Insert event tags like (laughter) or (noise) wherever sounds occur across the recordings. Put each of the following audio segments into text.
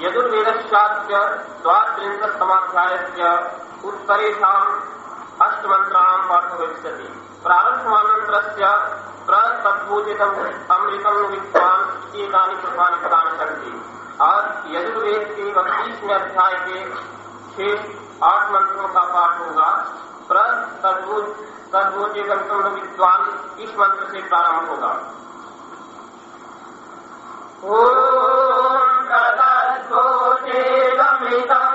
यजुर्वेदश्चाद्य द्वात्रिंशत्तमाध्यायस्य उत्तरेषाम् अष्टमन्त्राणाम् पाठो भविष्यति प्रारब्धमानन्तरस्य प्रतद्भूतितम् अमृतम् विद्वान् एतानि पुष्पाणि पदानि सन्ति। और यजुर्वेद के बत्तीसवें अध्याय के शेष आठ मंत्रों का पाठ होगा। तद्भूतितम विद्वान इस मंत्र से प्रारंभ होगा। ॐ America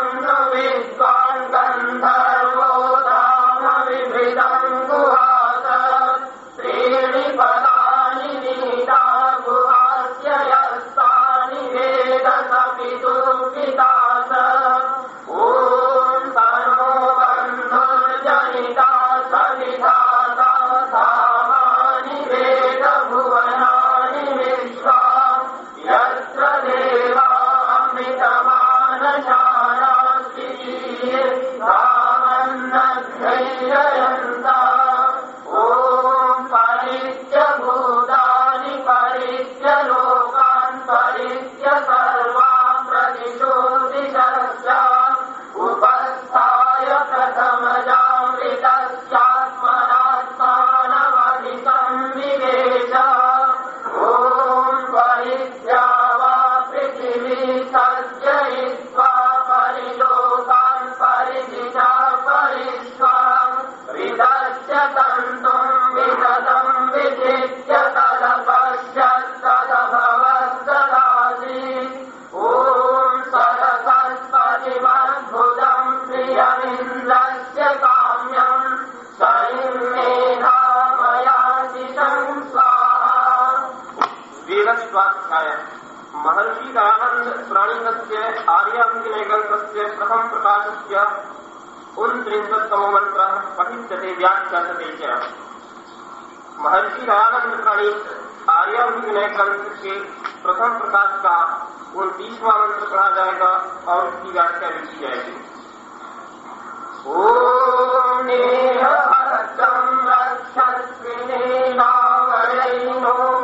प्रथम प्रकाशस्य उनत्रिंशत्तमो मन्त्रः पठिष्यते, व्याख्यास्यते च। महर्षि आनंद प्राणी आर्याभिनय ग्रंथ के प्रथम प्रकाश का उनतीसवां मंत्र पढ़ा जाएगा और उसकी व्याख्या की जाएगी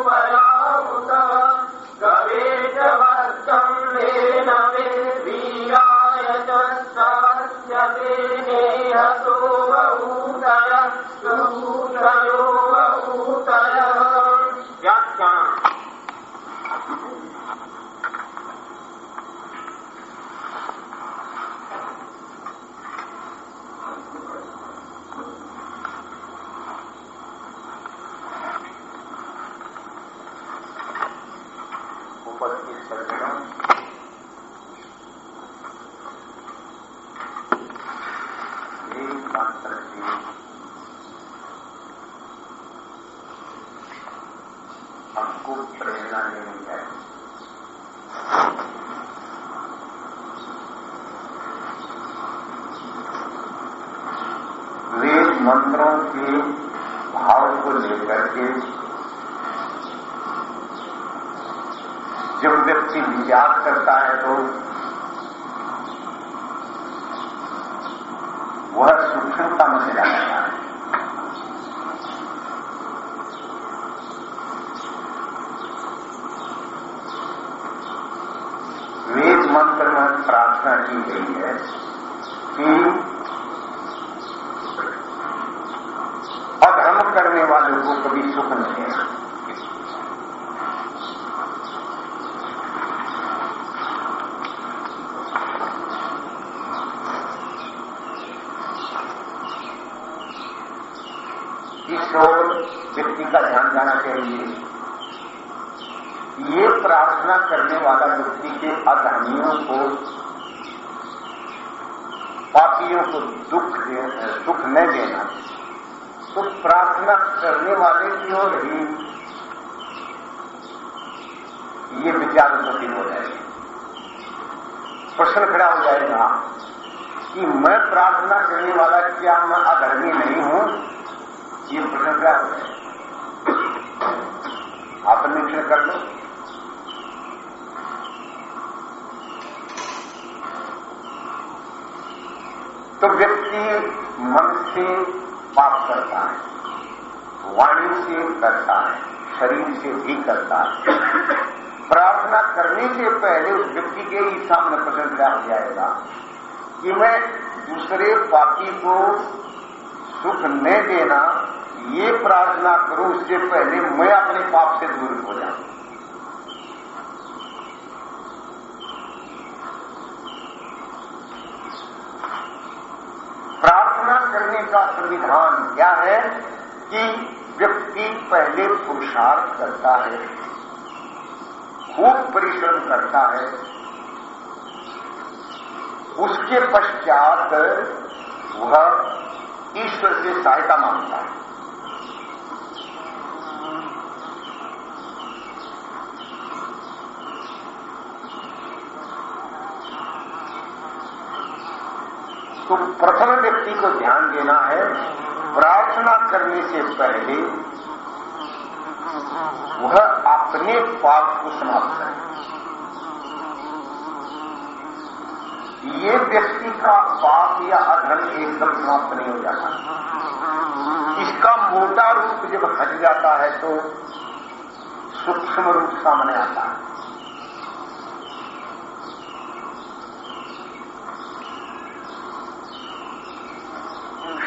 पराहुत गवेश हमको प्रेरणा लेनी है। वेद मंत्रों के भाव को लेकर के जब व्यक्ति विचार करता है तो वह सूक्ष्मता में जाता है वेद मंत्र में प्रार्थना की गई है कि अधर्म करने वालों को कभी सुख नहीं है। इस व्यक्ति का ध्यान जाना चाहिए। ये प्रार्थना करने वाला व्यक्ति के अधर्मियों को पापियों को दुख सुख न देना। तो प्रार्थना करने वाले की ओर ही ये विचार उपस्थित हो जाएगी प्रश्न खड़ा हो जाएगा कि मैं प्रार्थना करने वाला क्या मैं अधर्मी नहीं हूँ? ये प्रश्न खड़ा हो जाएगा आप निरीक्षण कर लो। तो व्यक्ति मन से पाप करता है, वाणी से करता है, शरीर से भी करता है। प्रार्थना करने से पहले उस व्यक्ति के ही सामने क्या हो जाएगा कि मैं दूसरे पापी को सुख न देना, ये प्रार्थना करूँ, उससे पहले मैं अपने पाप से दूर हो जाऊँ प्रार्थना करने का संविधान क्या है कि व्यक्ति पहले पुरुषार्थ करता है, खूब परिश्रम करता है। उसके पश्चात वह ईश्वर से सहायता माँगता है। तो प्रथम व्यक्ति को ध्यान देना है, प्रार्थना करने से पहले वह अपने पाप को समाप्त करे। ये व्यक्ति का पाप या अधर्म एकदम समाप्त नहीं हो जाता। इसका मोटा रूप जब हट जाता है तो सूक्ष्म रूप सामने आता है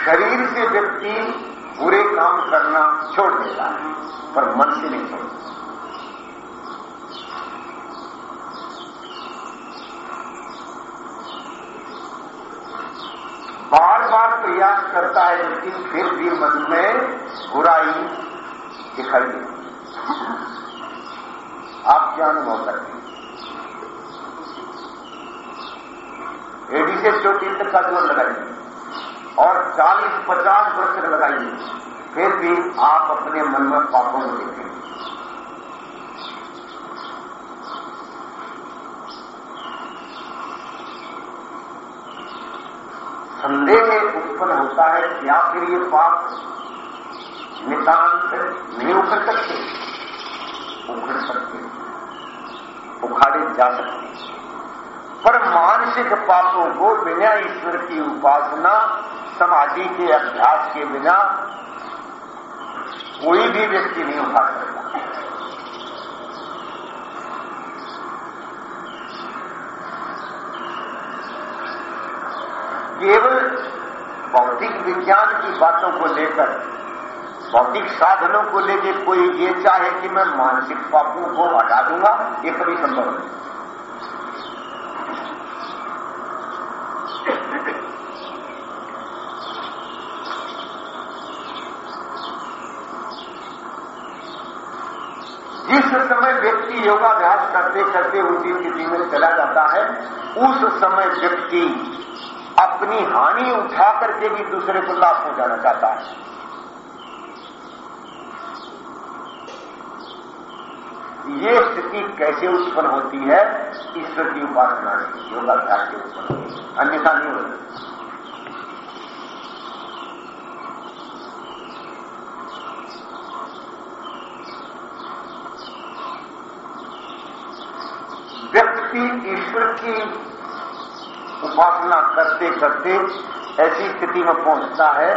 शरीर से व्यक्ति बुरे काम करना छोड़ देता है पर मन से नहीं छोड़ता बार बार प्रयास करता है लेकिन फिर भी मन में बुराई दिखाई देती आप क्या अनुभव करते हैं एडी से चोटी तक का ज़ोर लगाइए और 40-50 वर्ष लगाइए। फिर भी आप अपने मन में पापों को देखेंगे संदेह उत्पन्न होता है क्या फिर ये पाप नितांत नहीं उखड़ सकते उखड़ सकते, उखाड़े जा सकते। पर मानसिक पापों को बिना ईश्वर की उपासना समाधि के अभ्यास के बिना कोई भी व्यक्ति नहीं उठा सकता। केवल भौतिक विज्ञान की बातों को लेकर, भौतिक साधनों को लेकर कोई ये चाहे कि मैं मानसिक पापों को हटा दूँगा, ये कभी संभव नहीं। जिस समय व्यक्ति योगाभ्यास करते करते उसी स्थिति में चला जाता है। उस समय व्यक्ति अपनी हानि उठा करके भी दूसरे को लाभ पहुंचाना चाहता है। ये स्थिति कैसे उत्पन्न होती है? ईश्वर की उपासना योगाभ्यास से उत्पन्न होती है। अन्यथा नहीं होती। व्यक्ति ईश्वर की उपासना करते करते ऐसी स्थिति में पहुँचता है,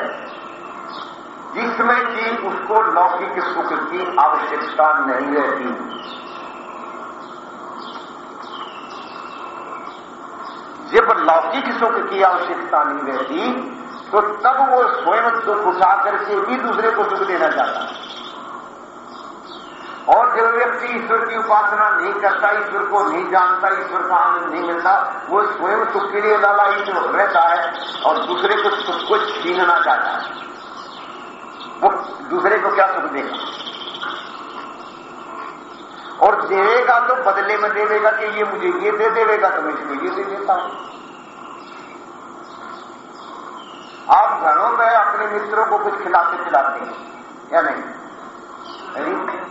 जिसमें कि उसको लौकिक सुख की आवश्यकता नहीं रहती। जब लौकिक सुख की आवश्यकता नहीं रहती तो तब वो स्वयं दुख उठा करके भी दूसरे को सुख देना चाहता है। और जो व्यक्ति ईश्वर की उपासना नहीं करता, ईश्वर को नहीं जानता, ईश्वर का आनंद नहीं मिलता, वो स्वयं सुख के लिए लाला ईश्वर रहता है और दूसरे को सुख को छीनना चाहता है। वो दूसरे को क्या सुख देगा? और देवेगा तो बदले में देवेगा कि ये मुझे ये दे देवेगा तो मैं इसको ये दे देता हूँ। आप घरों में अपने मित्रों को कुछ खिलाते पिलाते हैं, या नहीं।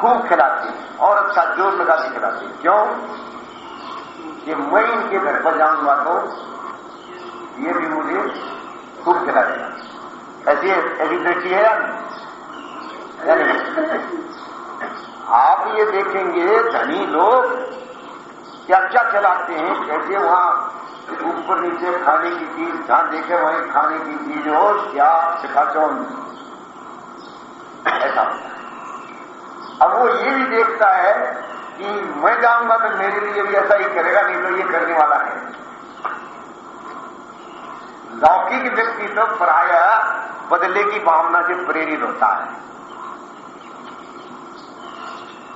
खूब खिलाते और अच्छा ज़ोर लगा के खिलाते क्यों? कि मैं इनके घर पर जाऊँगा तो ये भी मुझे खूब खिलाएगा ऐसी ऐसी दृष्टि है या नहीं? आप ये देखेंगे, धनी लोग क्या क्या खिलाते हैं? कैसे वहाँ ऊपर नीचे खाने की चीज़, जहाँ देखे वहीं खाने की चीज़ हो, क्या सिखाचौन ऐसा होता है। अब वो ये भी देखता है कि मैं जाऊँगा तो मेरे लिए भी ऐसा ही करेगा, नहीं तो ये करने वाला है। लौकिक व्यक्ति तो प्राय बदले की भावना से प्रेरित होता है।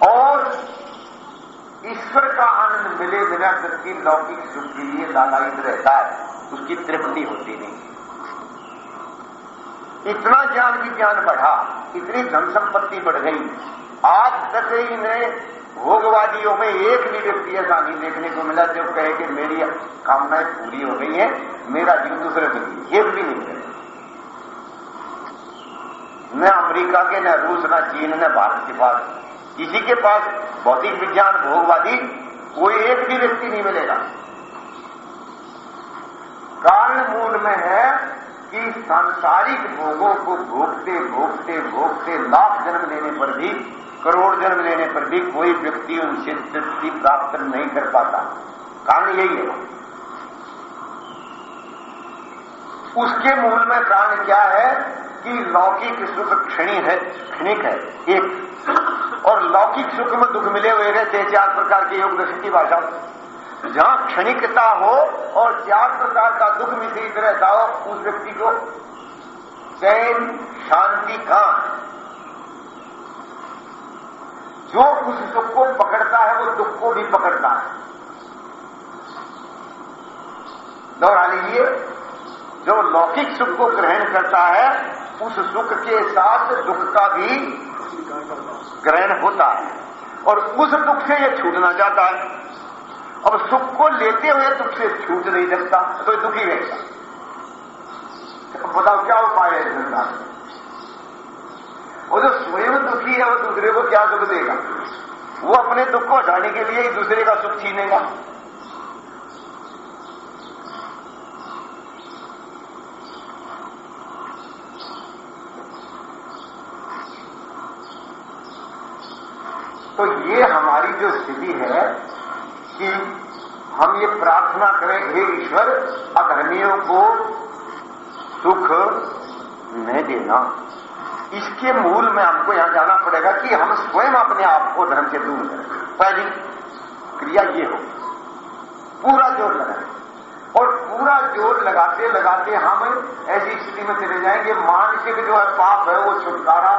और ईश्वर का आनंद मिले बिना व्यक्ति लौकिक सुख के लिए लालायित रहता है, उसकी तृप्ति होती नहीं। इतना ज्ञान विज्ञान बढ़ा, इतनी धन संपत्ति बढ़ गई। आज तक इन्हें भोगवादियों में एक भी व्यक्ति ऐसा नहीं देखने को मिला जो कहे कि मेरी कामनाएँ पूरी हो गई है, मेरा जीव दूसरे के एक भी नहीं है। न अमेरिका के, न रूस, न चीन, न भारत के पास। किसी के पास भौतिक विज्ञान, भोगवादी कोई एक भी व्यक्ति नहीं मिलेगा। कारण मूल में है कि सांसारिक भोगों को भोगते भोगते भोगते लाख जन्म लेने पर भी, करोड़ जन्म लेने पर भी कोई व्यक्ति उनसे तृप्ति प्राप्त नहीं कर पाता। कारण यही है। उसके मूल में कारण क्या है कि लौकिक सुख क्षणी है, क्षणिक है, एक। और लौकिक सुख में दुख मिले हुए रहते चार प्रकार के योग दर्शन की भाषा जहाँ क्षणिकता हो और चार प्रकार का दुख मिश्रित रहता हो उस व्यक्ति को। चैन, शांति का जो उस सुख को पकड़ता है, वो दुख को भी पकड़ता है। दोहरा लीजिए, जो लौकिक सुख को ग्रहण करता है, उस सुख के साथ दुख का भी ग्रहण होता है। और उस दुख से यह छूटना चाहता है। अब सुख को लेते हुए दुख से छूट नहीं सकता तो दुखी रहेगा बताओ, क्या उपाय है संसार वो जो स्वयं दुखी है, वो दूसरे को क्या सुख देगा? वो अपने दुख को हटाने के लिए ही दूसरे का सुख छीनेगा। तो ये हमारी जो स्थिति है कि हम ये प्रार्थना करें, हे ईश्वर, अधर्मियों को सुख न देना। इसके मूल में हमको यहाँ जाना पड़ेगा कि हम स्वयं अपने आप को धर्म से दूर करें पहली क्रिया ये हो, पूरा ज़ोर लगाए। और पूरा ज़ोर लगाते लगाते हम ऐसी स्थिति में चले जाएँगे, मानसिक जो है पाप है, वो छुटकारा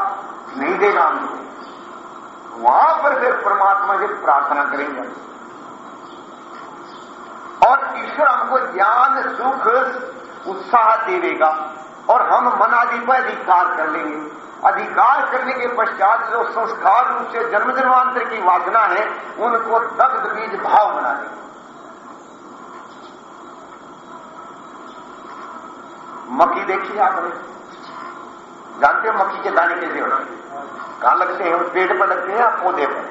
नहीं देगा हमको। वहाँ पर फिर परमात्मा से प्रार्थना करेंगे। और ईश्वर हमको ज्ञान, सुख, उत्साह देगा और हम मन आदि पर अधिकार कर लेंगे। अधिकार करने के पश्चात जो संस्कार रूप से जन्म जन्मांतर की वासना है, उनको दग्ध बीज भाव बना देंगे। मक्की देखिए आपने। जानते हो मक्की के दाने कैसे होते कहाँ लगते हैं पेड़ पर लगते हैं या पौधे पर?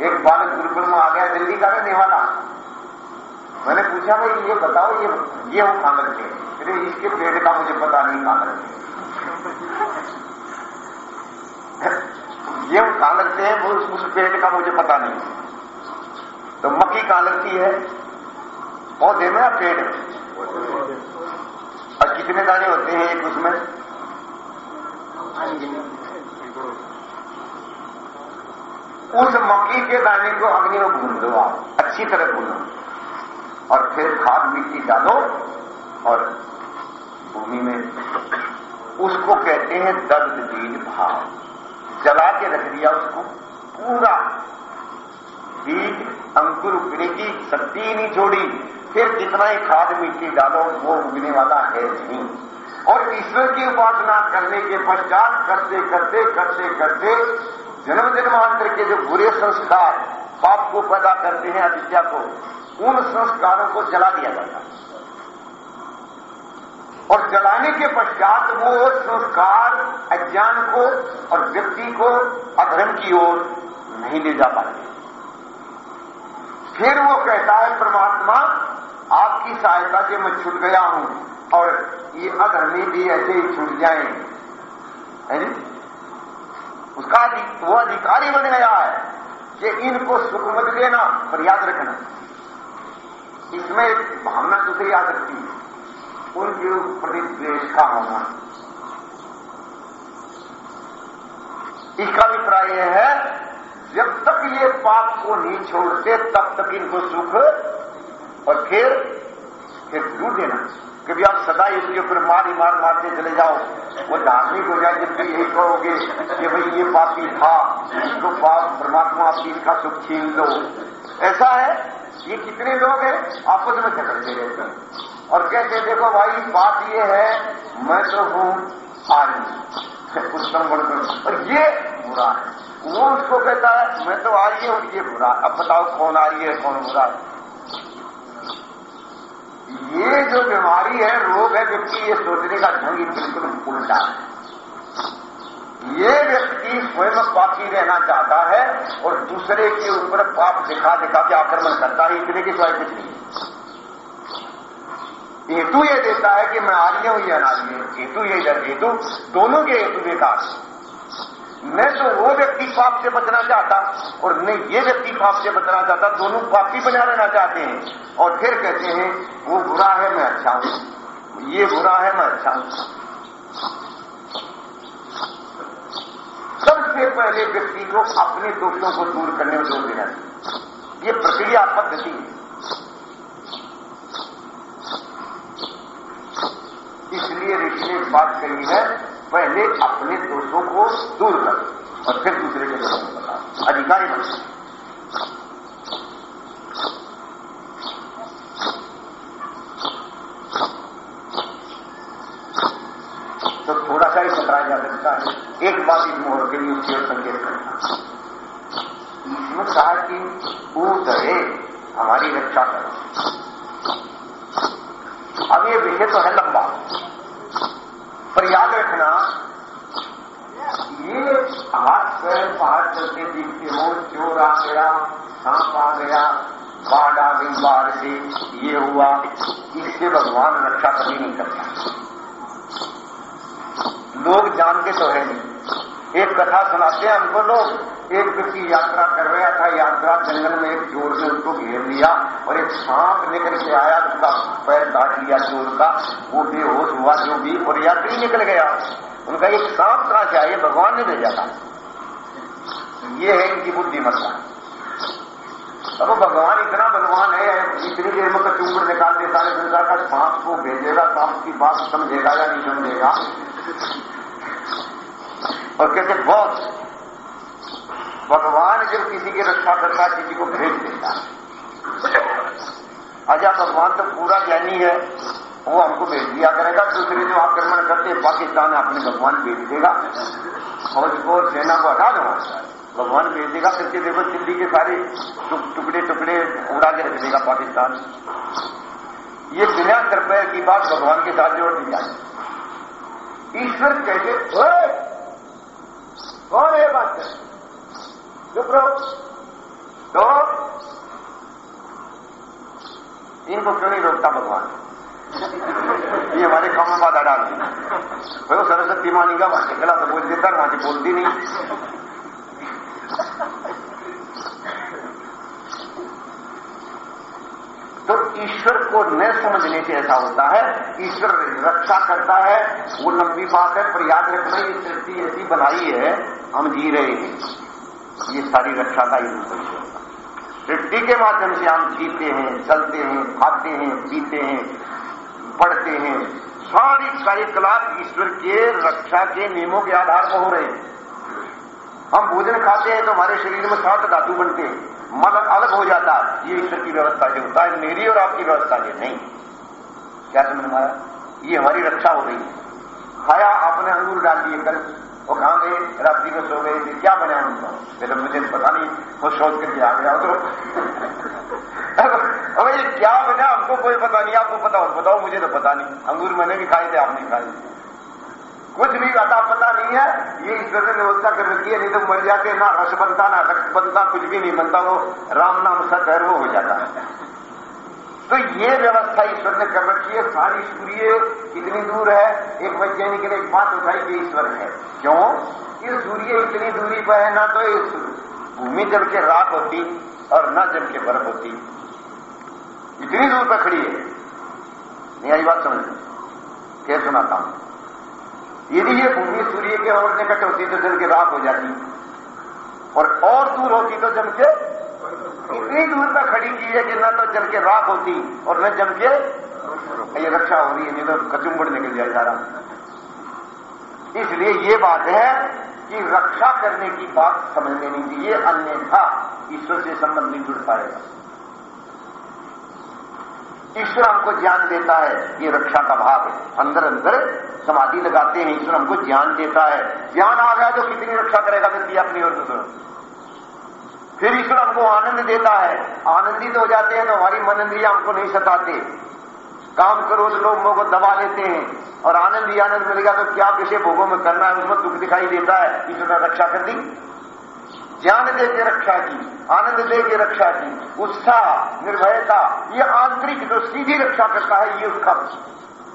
एक बालक गुरुकुल में आ गया, दिल्ली का रहने वाला मैंने पूछा, भाई, ये बताओ, ये ये वो लगते हैं। अरे, इसके पेड़ का मुझे पता नहीं कहाँ लगते (laughs) ये वो कहाँ लगते हैं उस पेड़ का मुझे पता नहीं। तो मक्की कहाँ लगती है। पौधे में या पेड़ और कितने दाने होते हैं एक उसमें? उस मक्की के दाने को अग्नि में भून दो आप। अच्छी तरह भूनो। और फिर खाद मिट्टी डालो और भूमि में। उसको कहते हैं दग्ध बीज भाव। जला के रख दिया उसको। पूरा। बीज, अंकुर, उगने की शक्ति ही नहीं छोड़ी। फिर जितना ही खाद मिट्टी डालो, वो उगने वाला है नहीं। और ईश्वर की उपासना करने के पश्चात करते करते करते करते जन्म जन्मांतर के जो बुरे संस्कार पाप को पैदा करते हैं अविद्या को, उन संस्कारों को जला दिया जाता है। और जलाने के पश्चात वो संस्कार अज्ञान को और व्यक्ति को अधर्म की ओर नहीं ले जा पाते। फिर वो कहता है, परमात्मा, आपकी सहायता से मैं छूट गया हूँ और ये अधर्मी भी ऐसे ही छूट जाए है नी? उसका वो अधिकारी बन गया है कि इनको सुख मत देना, पर याद रखना। इसमें एक भावना दूसरी आ सकती है। उनके प्रति द्वेष का होना। इसका अभिप्राय यह है, जब तक ये पाप को नहीं छोड़ते, तब तक इनको सुख, और फिर फिर दूर देना? कभी आप सदा इसके ऊपर मार ही मार मारते चले जाओ। वो धार्मिक हो जाए जब यही कहोगे कि भाई ये पापी था इसको पाप परमात्मा आपकी इसका सुख छीन लो। ऐसा है? ये कितने लोग हैं? आपस में झगड़ते रहते हैं। और कहते देखो भाई, बात ये है, मैं तो हूँ आर्मी उत्तम बनकर और ये बुरा है। वो उसको कहता है, मैं तो आर्य हूँ, ये बुरा। अब बताओ कौन आर्य है, कौन बुरा है? ये जो बीमारी है, रोग है, व्यक्ति ये सोचने का ढंग बिल्कुल उल्टा है। ये व्यक्ति स्वयं पापी रहना चाहता है और दूसरे के ऊपर पाप दिखा दिखा के आक्रमण करता है, इतने की स्वाय नहीं हेतु ये देता है कि मैं आर्य हूँ या अनार्य हेतु ये हेतु दोनों के हेतु बेकार न तो वो व्यक्ति पाप से बचना चाहता और मैं ये व्यक्ति पाप से बचना चाहता, दोनों पापी बना रहना चाहते हैं। और फिर कहते हैं, वो बुरा है, मैं अच्छा हूँ। ये बुरा है, मैं अच्छा हूँ। सबसे पहले व्यक्ति को अपने दोषों को दूर करने में ज़ोर देना ये प्रक्रिया पद्धति है। इसलिए ऋषि ने बात कही है पहले अपने दोषों को दूर कर और फिर दूसरे के दोषों को बता। अधिकारी बन। तो थोड़ा सा ही बताया जा सकता है। एक बात इस मोहर के लिए उसकी संकेत करना। इसमें कहा कि ऊत है हमारी रक्षा करो अब ये विषय तो है लंबा पर याद रखना ये हाथ पैर पहाड़ चलते दिखते हो चोर आ गया सांप आ गया, बाढ़ आ गई, बाढ़ से ये हुआ। इससे भगवान रक्षा कभी नहीं करता। लोग जानते तो है नहीं। एक कथा सुनाते हैं हमको लोग। एक व्यक्ति यात्रा कर रहा था, यात्रा जंगल में एक चोर ने उसको घेर लिया और एक सांप निकल के आया, उसका पैर काट लिया चोर का। वो बेहोश हुआ, जो भी। और यात्री निकल गया। उनका, एक सांप कहाँ से भगवान ने भेजा था। ये है इनकी बुद्धिमत्ता। अब भगवान इतना बलवान है, इतनी देर में कचूंबर निकाल दे सारे संसार का सांप को भेजेगा सांप की बात समझेगा या नहीं समझेगा? और कहते बहुत भगवान जब किसी की रक्षा करता है, किसी को भेज देता है। अजा भगवान तो पूरा ज्ञानी है, वो हमको भेज दिया करेगा, दूसरे जो आक्रमण करते पाकिस्तान अपने भगवान भेज देगा। फौज को सेना को हटा दो। भगवान भेज देगा करके देखो दिल्ली के सारे टुकड़े टुकड़े उड़ा के रख देगा पाकिस्तान। ये बिना कृपया की बात भगवान के साथ जोड़ दी जाए। ईश्वर कैसे कौन है बात चुप रहो। तो इनको क्यों नहीं रोकता भगवान? ये हमारे काम में बाधा डाल दी। भाई सरस्वती मानी का वहाँ निकला तो बोल देता वहाँ से बोलती नहीं तो ईश्वर को न समझने से ऐसा होता है, ईश्वर रक्षा करता है। वो लंबी बात है, पर याद रखना, ये सृष्टि ऐसी बनाई है, हम जी रहे हैं। ये सारी रक्षा का ही रूप है। सृष्टि के माध्यम से हम जीते हैं, चलते हैं खाते हैं पीते हैं पढ़ते हैं। सारी कार्यकलाप ईश्वर के रक्षा के नियमों के आधार पर हो रहे हैं। हम भोजन खाते हैं तो हमारे शरीर में सात धातु बनते हैं। मन अलग हो जाता है। ये ईश्वर की व्यवस्था से होता है, मेरी और आपकी व्यवस्था से नहीं। क्या समझ में आया? ये हमारी रक्षा हो रही है। खाया, आपने अंगूर डाल दिए, कल वो कहाँ गए, रात्रि को सो गए थे क्या बना उनको? फिर मुझे पता नहीं, वो सोच करके आ गया तो। ये क्या बना, हमको कोई पता नहीं, आपको पता हो, बताओ, मुझे तो पता नहीं। अंगूर मैंने भी खाए थे, आपने खाए कुछ भी अता पता नहीं है। ये ईश्वर ने व्यवस्था कर रखी है, नहीं तो मर जाते ना रस बनता, ना रक्त बनता, कुछ भी नहीं बनता, वो राम नाम सत है वो हो जाता है। तो ये व्यवस्था ईश्वर ने कर रखी है, सारी सूर्य कितनी दूर है, एक वैज्ञानिक ने एक बात उठाई कि ईश्वर है। क्यों? ये सूर्य इतनी दूरी पर है, ना तो इस भूमि जल के रात होती और न जल के बर्फ़ होती। इतनी दूर पर खड़ी है। आई बात समझ क्या सुनाता हूँ। यदि ये भूमि सूर्य के और निकट होती तो जल के राख हो जाती। और और दूर होती तो जम के इतनी दूर तक खड़ी की है कि न तो जल के राख होती। और न जम के ये रक्षा हो रही है, नहीं तो कचुम्बड़ निकल जाए सारा। इसलिए ये बात है कि रक्षा करने की बात समझ लेनी चाहिए, अन्यथा ईश्वर से संबंध नहीं जुड़ पाएगा। ईश्वर हमको ज्ञान देता है, ये रक्षा का भाव है। अंदर अंदर समाधि लगाते हैं, ईश्वर हमको ज्ञान देता है। ज्ञान आ गया तो कितनी रक्षा करेगा व्यक्ति अपनी और दूसरों फिर ईश्वर हमको आनंद देता है। आनंदित हो जाते हैं तो हमारी मन इंद्रिया हमको नहीं सताते। काम करो तो लोग को दबा लेते हैं। और आनंद ही आनंद मिलेगा तो क्या विषय भोगों में करना है, उसमें दुख दिखाई देता है। ईश्वर ने रक्षा कर दी। ज्ञान दे के रक्षा की, आनंद दे के रक्षा की, उत्साह, निर्भयता, ये आंतरिक जो सीधी रक्षा करता है, ये उसका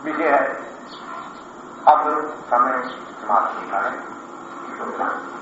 विजय है। अब समय समाप्त होता है।